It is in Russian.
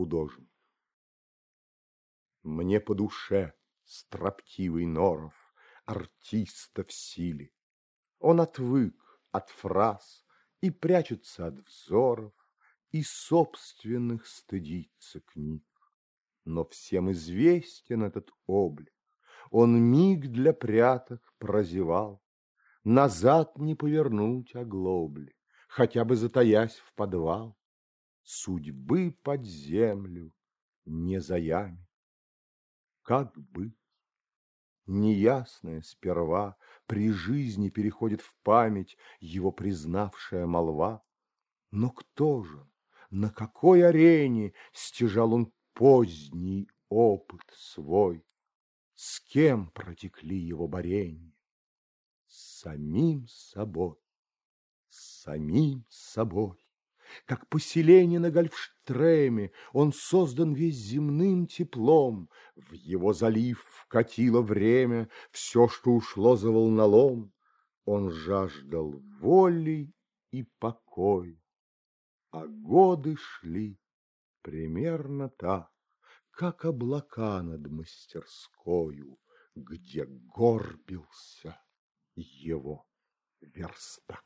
художник. Мне по душе строптивый Норов, артиста в силе. Он отвык от фраз и прячется от взоров, и собственных стыдится книг. Но всем известен этот облик, он миг для пряток прозевал, Назад не повернуть оглобли, Хотя бы затаясь в подвал. Судьбы под землю не заямит. Как быть? Неясное сперва При жизни переходит в память Его признавшая молва. Но кто же, на какой арене Стяжал он поздний опыт свой? С кем протекли его борения? С самим собой, с самим собой. Как поселение на Гольфштреме, Он создан весь земным теплом, В его залив вкатило время Все, что ушло за волнолом. Он жаждал воли и покоя, А годы шли примерно так, Как облака над мастерскою, Где горбился его верстак.